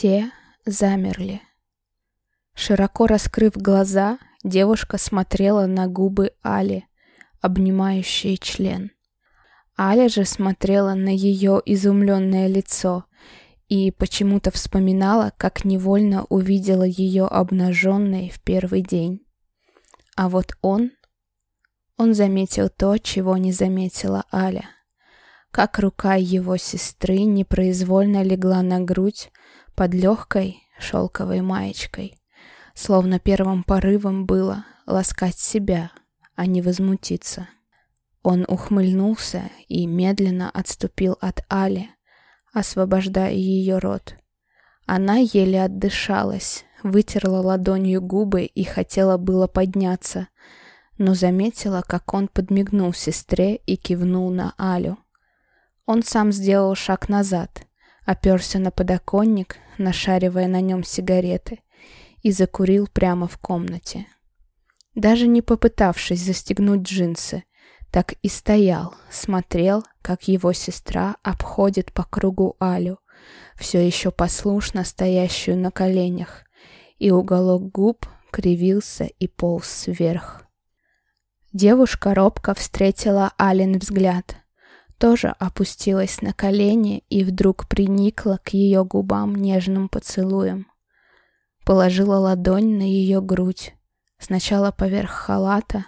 Все замерли. Широко раскрыв глаза, девушка смотрела на губы Али, обнимающие член. Аля же смотрела на ее изумленное лицо и почему-то вспоминала, как невольно увидела ее обнаженной в первый день. А вот он... Он заметил то, чего не заметила Аля. Как рука его сестры непроизвольно легла на грудь под легкой шелковой маечкой. Словно первым порывом было ласкать себя, а не возмутиться. Он ухмыльнулся и медленно отступил от Али, освобождая ее рот. Она еле отдышалась, вытерла ладонью губы и хотела было подняться, но заметила, как он подмигнул сестре и кивнул на Алю. Он сам сделал шаг назад, оперся на подоконник, нашаривая на нем сигареты, и закурил прямо в комнате. Даже не попытавшись застегнуть джинсы, так и стоял, смотрел, как его сестра обходит по кругу Алю, все еще послушно стоящую на коленях, и уголок губ кривился и полз вверх. Девушка робко встретила Ален взгляд, тоже опустилась на колени и вдруг приникла к ее губам нежным поцелуем. Положила ладонь на ее грудь, сначала поверх халата,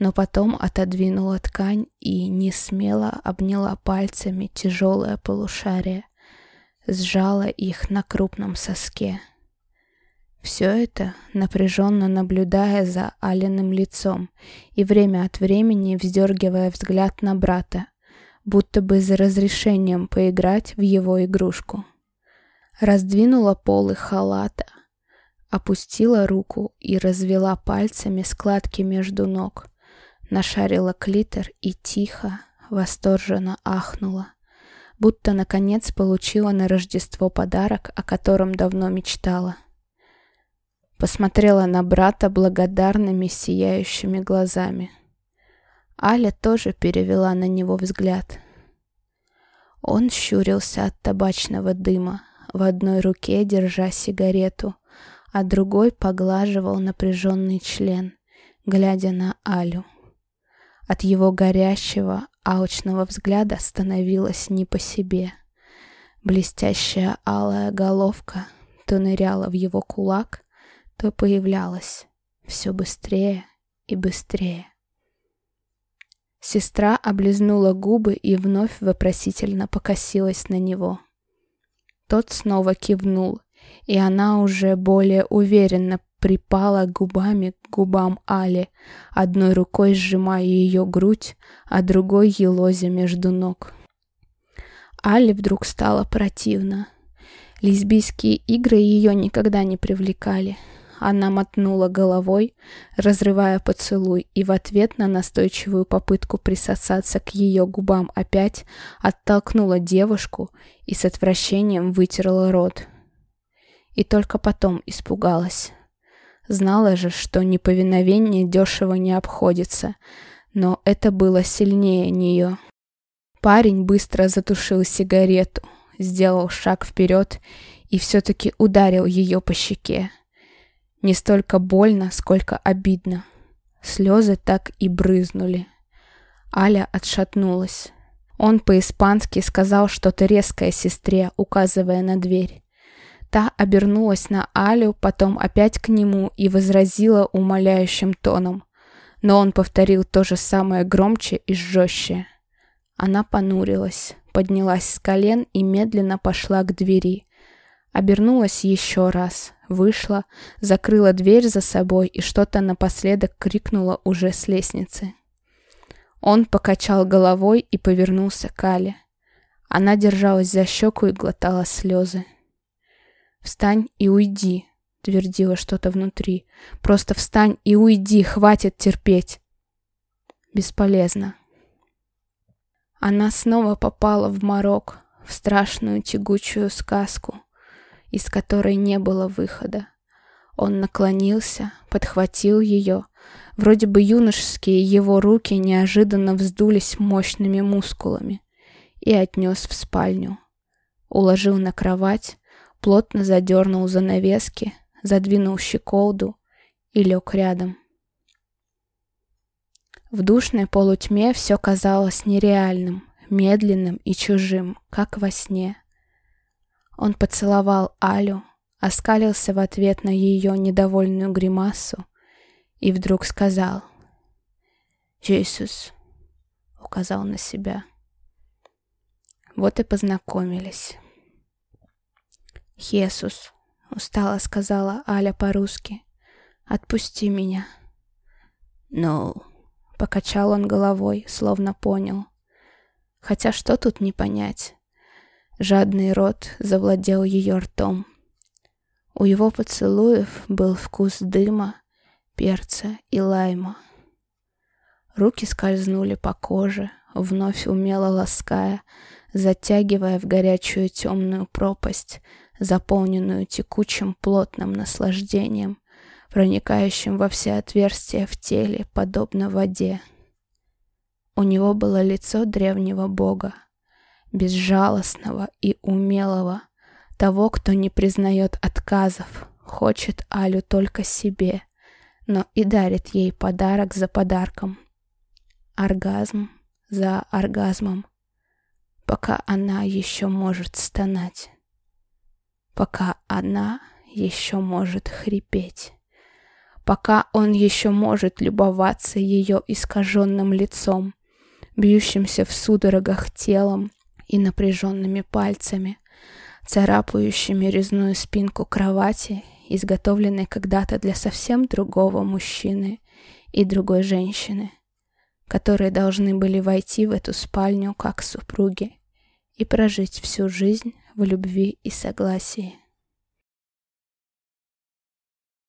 но потом отодвинула ткань и не смело обняла пальцами тяжелое полушарие, сжала их на крупном соске. Все это, напряженно наблюдая за Алиным лицом и время от времени вздергивая взгляд на брата, будто бы за разрешением поиграть в его игрушку. Раздвинула полы халата, опустила руку и развела пальцами складки между ног, нашарила клитор и тихо, восторженно ахнула, будто наконец получила на Рождество подарок, о котором давно мечтала. Посмотрела на брата благодарными сияющими глазами. Аля тоже перевела на него взгляд. Он щурился от табачного дыма, в одной руке держа сигарету, а другой поглаживал напряженный член, глядя на Алю. От его горящего, алчного взгляда становилось не по себе. Блестящая алая головка то ныряла в его кулак, то появлялась все быстрее и быстрее. Сестра облизнула губы и вновь вопросительно покосилась на него. Тот снова кивнул, и она уже более уверенно припала губами к губам Али, одной рукой сжимая ее грудь, а другой елозя между ног. Али вдруг стало противно. Лесбийские игры ее никогда не привлекали. Она мотнула головой, разрывая поцелуй, и в ответ на настойчивую попытку присосаться к ее губам опять оттолкнула девушку и с отвращением вытерла рот. И только потом испугалась. Знала же, что неповиновение дешево не обходится, но это было сильнее нее. Парень быстро затушил сигарету, сделал шаг вперед и все-таки ударил ее по щеке. Не столько больно, сколько обидно. Слезы так и брызнули. Аля отшатнулась. Он по-испански сказал что-то резкое сестре, указывая на дверь. Та обернулась на Алю, потом опять к нему и возразила умоляющим тоном. Но он повторил то же самое громче и жестче. Она понурилась, поднялась с колен и медленно пошла к двери. Обернулась еще раз, вышла, закрыла дверь за собой и что-то напоследок крикнула уже с лестницы. Он покачал головой и повернулся к Але. Она держалась за щеку и глотала слезы. «Встань и уйди», — твердила что-то внутри. «Просто встань и уйди, хватит терпеть». Бесполезно. Она снова попала в морок, в страшную тягучую сказку, из которой не было выхода. Он наклонился, подхватил ее. Вроде бы юношеские его руки неожиданно вздулись мощными мускулами и отнес в спальню. Уложил на кровать, плотно задернул занавески, задвинул щеколду и лег рядом. В душной полутьме все казалось нереальным, медленным и чужим, как во сне. Он поцеловал Алю, оскалился в ответ на ее недовольную гримасу и вдруг сказал «Джейсус», указал на себя. Вот и познакомились. «Хесус», — устало сказала Аля по-русски, — «отпусти меня». «Ну...» — покачал он головой, словно понял. Хотя что тут не понять? Жадный рот завладел ее ртом. У его поцелуев был вкус дыма, перца и лайма. Руки скользнули по коже, вновь умело лаская, затягивая в горячую темную пропасть, заполненную текучим плотным наслаждением, проникающим во все отверстия в теле, подобно воде. У него было лицо древнего бога, безжалостного и умелого, того, кто не признает отказов, хочет Алю только себе, но и дарит ей подарок за подарком. Оргазм за оргазмом, пока она еще может стонать, пока она еще может хрипеть. Пока он еще может любоваться ее искаженным лицом, бьющимся в судорогах телом и напряженными пальцами, царапающими резную спинку кровати, изготовленной когда-то для совсем другого мужчины и другой женщины, которые должны были войти в эту спальню как супруги и прожить всю жизнь в любви и согласии.